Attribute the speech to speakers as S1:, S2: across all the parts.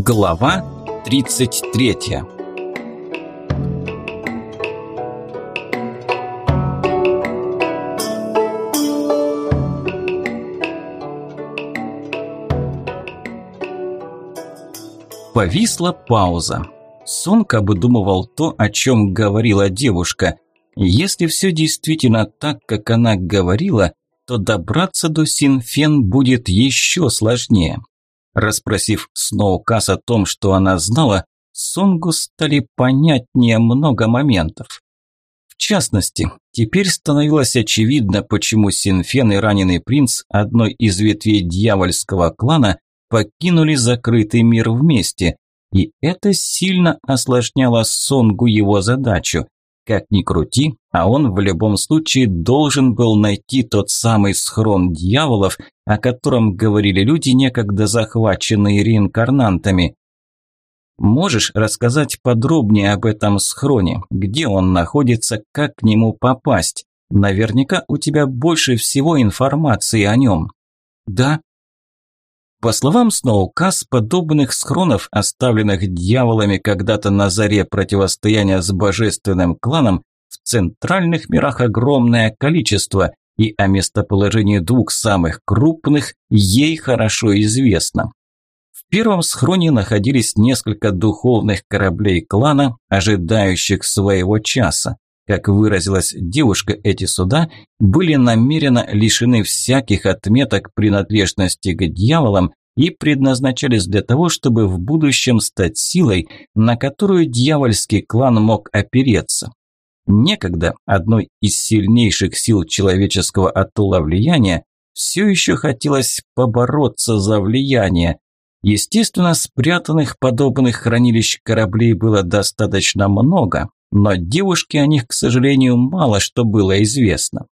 S1: Глава 33 Повисла пауза. Сонг обдумывал то, о чем говорила девушка. Если все действительно так, как она говорила, то добраться до Синфен будет еще сложнее. Распросив Сноукас о том, что она знала, Сонгу стали понятнее много моментов. В частности, теперь становилось очевидно, почему Синфен и раненый принц одной из ветвей дьявольского клана покинули закрытый мир вместе, и это сильно осложняло Сонгу его задачу. Как ни крути, а он в любом случае должен был найти тот самый схрон дьяволов, о котором говорили люди, некогда захваченные реинкарнантами. Можешь рассказать подробнее об этом схроне, где он находится, как к нему попасть? Наверняка у тебя больше всего информации о нем.
S2: Да,
S1: по словам Сноукас, подобных схронов, оставленных дьяволами когда-то на заре противостояния с божественным кланом, в центральных мирах огромное количество, и о местоположении двух самых крупных ей хорошо известно. В первом схроне находились несколько духовных кораблей клана, ожидающих своего часа. Как выразилась девушка, эти суда были намеренно лишены всяких отметок принадлежности к дьяволам и предназначались для того, чтобы в будущем стать силой, на которую дьявольский клан мог опереться. Некогда одной из сильнейших сил человеческого атолла влияния все еще хотелось побороться за влияние. Естественно, спрятанных подобных хранилищ кораблей было достаточно много, но девушке о них, к сожалению, мало что было известно.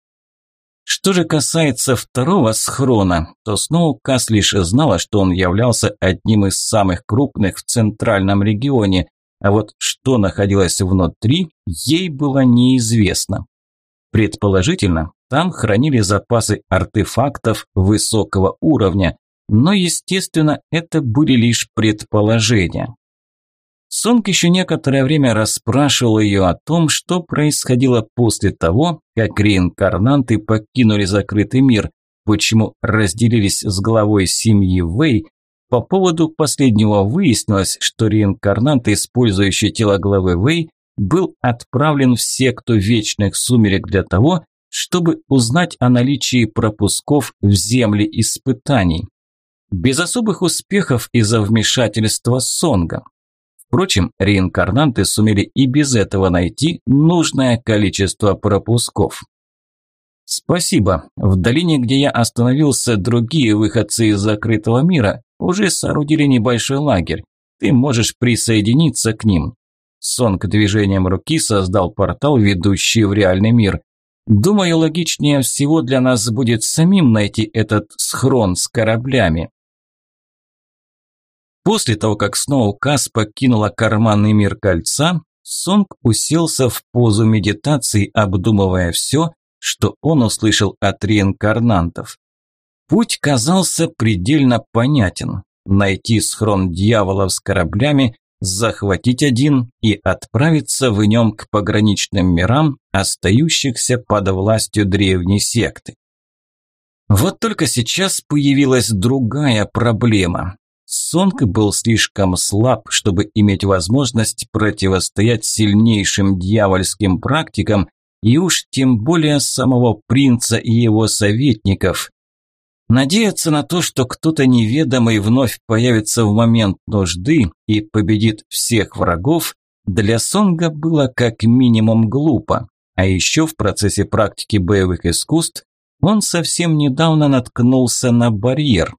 S1: Что же касается второго схрона, то снова Кас лишь знала, что он являлся одним из самых крупных в центральном регионе, а вот что находилось внутри, ей было неизвестно. Предположительно, там хранили запасы артефактов высокого уровня, но, естественно, это были лишь предположения. Сонг еще некоторое время расспрашивал ее о том, что происходило после того, как реинкарнанты покинули закрытый мир, почему разделились с главой семьи Вэй. По поводу последнего выяснилось, что реинкарнант, использующий тело главы Вэй, был отправлен в секту Вечных Сумерек для того, чтобы узнать о наличии пропусков в земли испытаний. Без особых успехов из-за вмешательства Сонга. Впрочем, реинкарнанты сумели и без этого найти нужное количество пропусков. Спасибо. В долине, где я остановился, другие выходцы из закрытого мира уже соорудили небольшой лагерь. Ты можешь присоединиться к ним. Сонг движением руки создал портал, ведущий в реальный мир. Думаю, логичнее всего для нас будет самим найти этот схрон с кораблями. После того, как Сноу Кас покинула карманный мир кольца, Сонг уселся в позу медитации, обдумывая все, что он услышал от реинкарнантов. Путь казался предельно понятен. Найти схрон дьяволов с кораблями, захватить один и отправиться в нем к пограничным мирам, остающихся под властью древней секты. Вот только сейчас появилась другая проблема. Сонг был слишком слаб, чтобы иметь возможность противостоять сильнейшим дьявольским практикам и уж тем более самого принца и его советников. Надеяться на то, что кто-то неведомый вновь появится в момент нужды и победит всех врагов, для Сонга было как минимум глупо. А еще в процессе практики боевых искусств он совсем недавно наткнулся на барьер,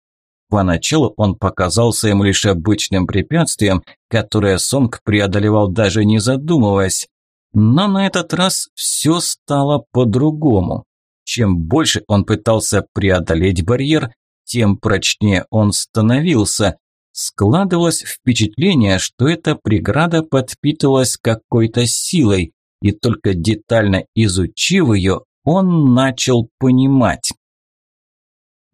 S1: Поначалу он показался ему лишь обычным препятствием, которое Сонг преодолевал даже не задумываясь. Но на этот раз все стало по-другому. Чем больше он пытался преодолеть барьер, тем прочнее он становился. Складывалось впечатление, что эта преграда подпитывалась какой-то силой, и только детально изучив ее, он начал понимать.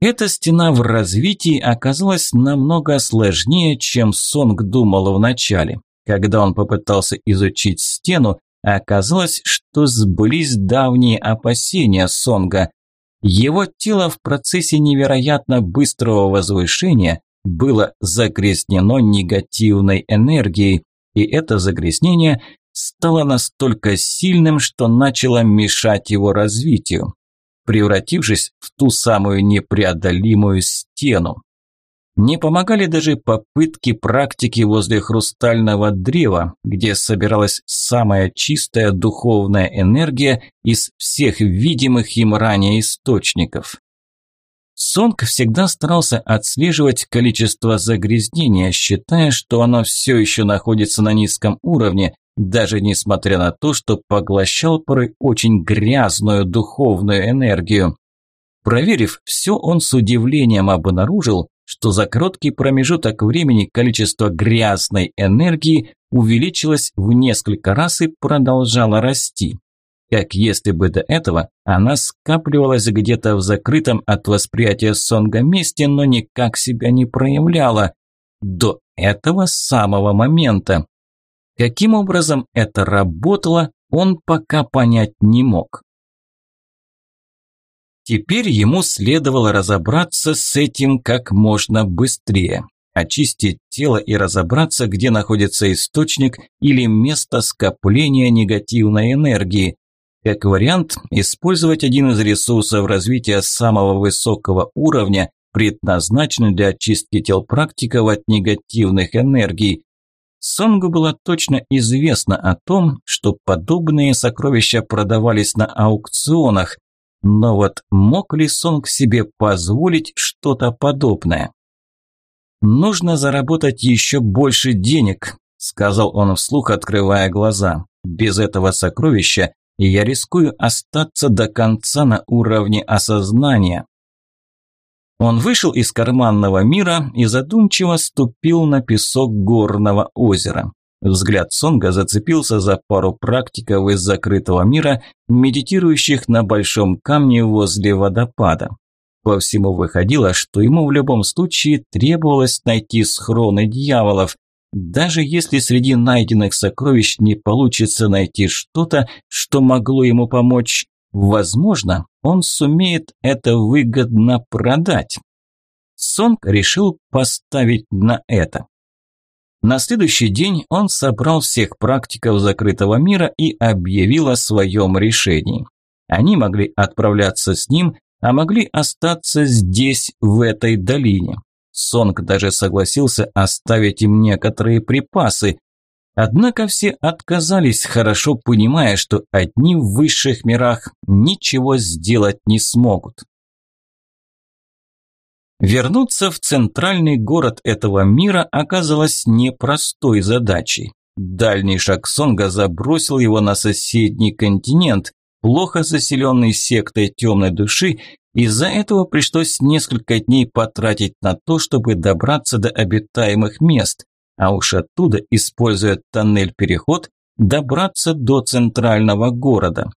S1: Эта стена в развитии оказалась намного сложнее, чем Сонг думал вначале. Когда он попытался изучить стену, оказалось, что сбылись давние опасения Сонга. Его тело в процессе невероятно быстрого возвышения было загрязнено негативной энергией, и это загрязнение стало настолько сильным, что начало мешать его развитию превратившись в ту самую непреодолимую стену. Не помогали даже попытки практики возле хрустального древа, где собиралась самая чистая духовная энергия из всех видимых им ранее источников. Сонг всегда старался отслеживать количество загрязнения, считая, что оно все еще находится на низком уровне, даже несмотря на то, что поглощал порой очень грязную духовную энергию. Проверив все, он с удивлением обнаружил, что за короткий промежуток времени количество грязной энергии увеличилось в несколько раз и продолжало расти. Как если бы до этого она скапливалась где-то в закрытом от восприятия Сонга месте, но никак себя не проявляла. До этого самого момента. Каким образом это работало, он пока понять не мог. Теперь ему следовало разобраться с этим как можно быстрее. Очистить тело и разобраться, где находится источник или место скопления негативной энергии. Как вариант, использовать один из ресурсов развития самого высокого уровня, предназначенный для очистки тел практиков от негативных энергий, Сонгу было точно известно о том, что подобные сокровища продавались на аукционах, но вот мог ли Сонг себе позволить что-то подобное? «Нужно заработать еще больше денег», – сказал он вслух, открывая глаза. «Без этого сокровища я рискую остаться до конца на уровне осознания». Он вышел из карманного мира и задумчиво ступил на песок горного озера. Взгляд Сонга зацепился за пару практиков из закрытого мира, медитирующих на большом камне возле водопада. По всему выходило, что ему в любом случае требовалось найти схроны дьяволов. Даже если среди найденных сокровищ не получится найти что-то, что могло ему помочь, Возможно, он сумеет это выгодно продать. Сонг решил поставить на это. На следующий день он собрал всех практиков закрытого мира и объявил о своем решении. Они могли отправляться с ним, а могли остаться здесь, в этой долине. Сонг даже согласился оставить им некоторые припасы, Однако все отказались, хорошо понимая, что одни в высших мирах ничего сделать не смогут. Вернуться в центральный город этого мира оказалось непростой задачей. Дальний шаг Сонга забросил его на соседний континент, плохо заселенный сектой темной души, из-за этого пришлось несколько дней потратить на то, чтобы добраться до обитаемых мест, а уж оттуда, используя тоннель-переход, добраться до центрального города.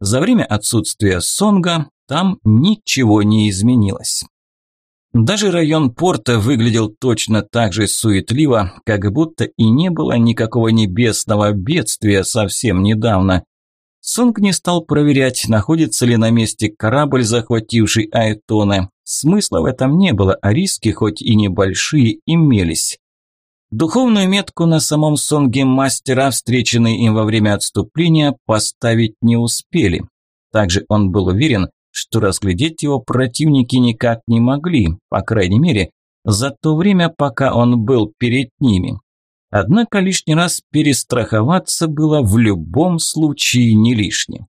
S1: За время отсутствия Сонга там ничего не изменилось. Даже район порта выглядел точно так же суетливо, как будто и не было никакого небесного бедствия совсем недавно. Сонг не стал проверять, находится ли на месте корабль, захвативший Айтона. Смысла в этом не было, а риски, хоть и небольшие, имелись. Духовную метку на самом сонге мастера, встреченный им во время отступления, поставить не успели. Также он был уверен, что разглядеть его противники никак не могли, по крайней мере, за то время, пока он был перед ними. Однако лишний раз перестраховаться было в любом случае не лишним.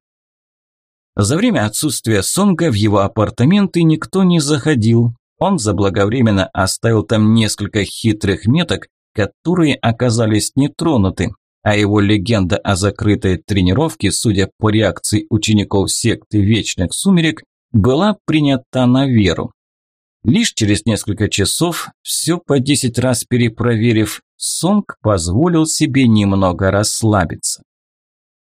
S1: За время отсутствия Сонга в его апартаменты никто не заходил. Он заблаговременно оставил там несколько хитрых меток, которые оказались нетронуты, а его легенда о закрытой тренировке, судя по реакции учеников секты Вечных Сумерек, была принята на веру. Лишь через несколько часов, все по десять раз перепроверив, Сонг позволил себе немного расслабиться.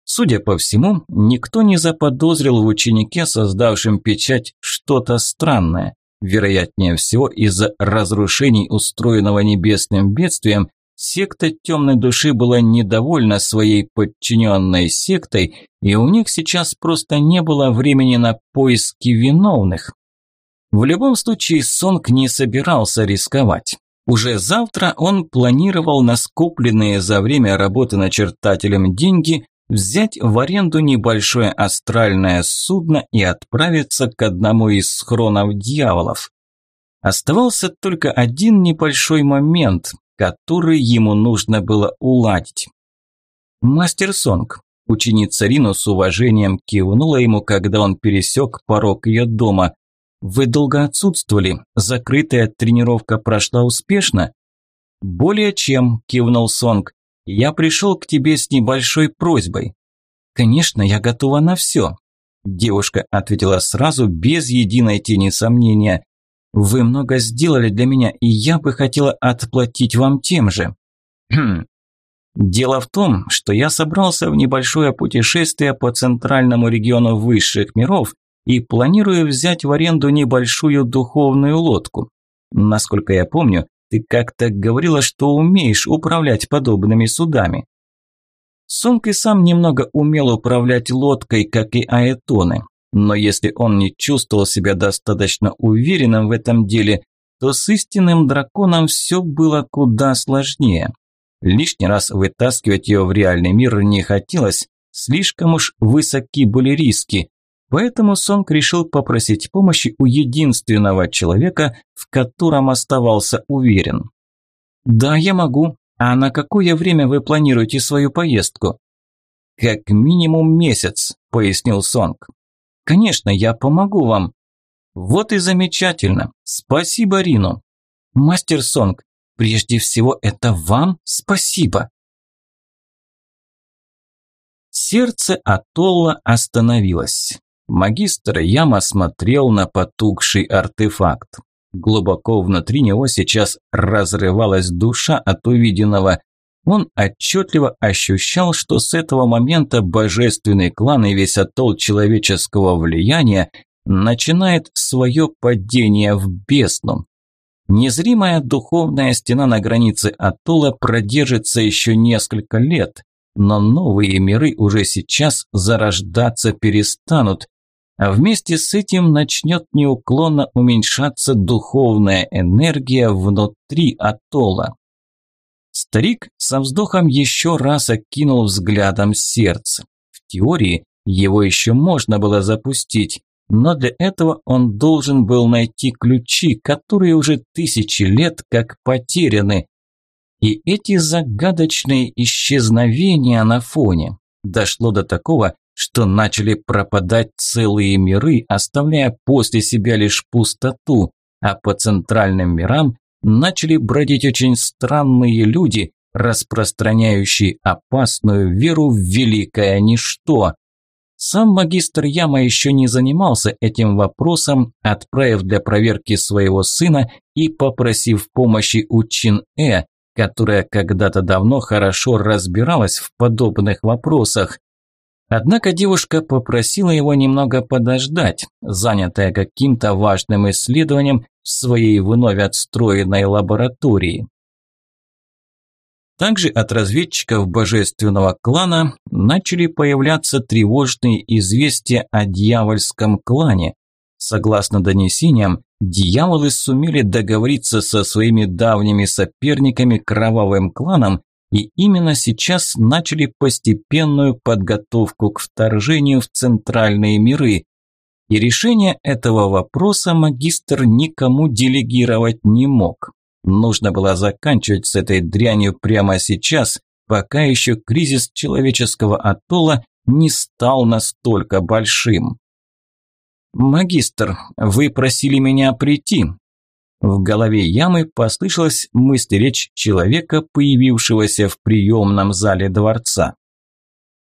S1: Судя по всему, никто не заподозрил в ученике, создавшем печать, что-то странное. Вероятнее всего, из-за разрушений, устроенного небесным бедствием, секта темной души была недовольна своей подчиненной сектой, и у них сейчас просто не было времени на поиски виновных. В любом случае, Сонг не собирался рисковать. Уже завтра он планировал на скопленные за время работы начертателем деньги взять в аренду небольшое астральное судно и отправиться к одному из схронов дьяволов. Оставался только один небольшой момент, который ему нужно было уладить. «Мастер Сонг», ученица Рину с уважением кивнула ему, когда он пересек порог ее дома. «Вы долго отсутствовали? Закрытая тренировка прошла успешно?» «Более чем», – кивнул Сонг. «Я пришел к тебе с небольшой просьбой». «Конечно, я готова на все», – девушка ответила сразу, без единой тени сомнения. «Вы много сделали для меня, и я бы хотела отплатить вам тем же». «Хм. Дело в том, что я собрался в небольшое путешествие по центральному региону высших миров и планирую взять в аренду небольшую духовную лодку. Насколько я помню, ты как-то говорила, что умеешь управлять подобными судами. Сонг и сам немного умел управлять лодкой, как и аэтоны. Но если он не чувствовал себя достаточно уверенным в этом деле, то с истинным драконом все было куда сложнее. Лишний раз вытаскивать ее в реальный мир не хотелось, слишком уж высоки были риски, Поэтому Сонг решил попросить помощи у единственного человека, в котором оставался уверен. «Да, я могу. А на какое время вы планируете свою поездку?» «Как минимум месяц», – пояснил Сонг. «Конечно, я помогу вам». «Вот и замечательно. Спасибо, Рину». «Мастер Сонг, прежде всего это вам спасибо». Сердце Атолла остановилось. Магистр Яма смотрел на потухший артефакт. Глубоко внутри него сейчас разрывалась душа от увиденного. Он отчетливо ощущал, что с этого момента божественный клан и весь атолл человеческого влияния начинает свое падение в бездну. Незримая духовная стена на границе атолла продержится еще несколько лет, но новые миры уже сейчас зарождаться перестанут, а вместе с этим начнет неуклонно уменьшаться духовная энергия внутри атолла. Старик со вздохом еще раз окинул взглядом сердце. В теории его еще можно было запустить, но для этого он должен был найти ключи, которые уже тысячи лет как потеряны. И эти загадочные исчезновения на фоне. Дошло до такого, что начали пропадать целые миры, оставляя после себя лишь пустоту, а по центральным мирам начали бродить очень странные люди, распространяющие опасную веру в великое ничто. Сам магистр Яма еще не занимался этим вопросом, отправив для проверки своего сына и попросив помощи у Чин-Э, которая когда-то давно хорошо разбиралась в подобных вопросах. Однако девушка попросила его немного подождать, занятая каким-то важным исследованием в своей вновь отстроенной лаборатории. Также от разведчиков божественного клана начали появляться тревожные известия о дьявольском клане. Согласно донесениям, дьяволы сумели договориться со своими давними соперниками кровавым кланом и именно сейчас начали постепенную подготовку к вторжению в центральные миры. И решение этого вопроса магистр никому делегировать не мог. Нужно было заканчивать с этой дрянью прямо сейчас, пока еще кризис человеческого атолла не стал настолько большим. «Магистр, вы просили меня прийти», в голове ямы послышалась мысль речь человека, появившегося в приемном зале дворца.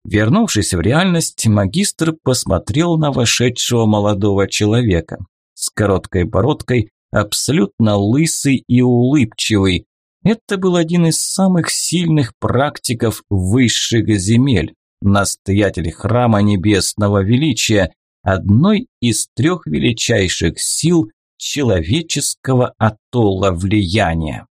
S1: Вернувшись в реальность, магистр посмотрел на вошедшего молодого человека. С короткой бородкой, абсолютно лысый и улыбчивый. Это был один из самых сильных практиков высших земель, настоятель храма небесного величия, одной из трех величайших сил человеческого атолла влияния.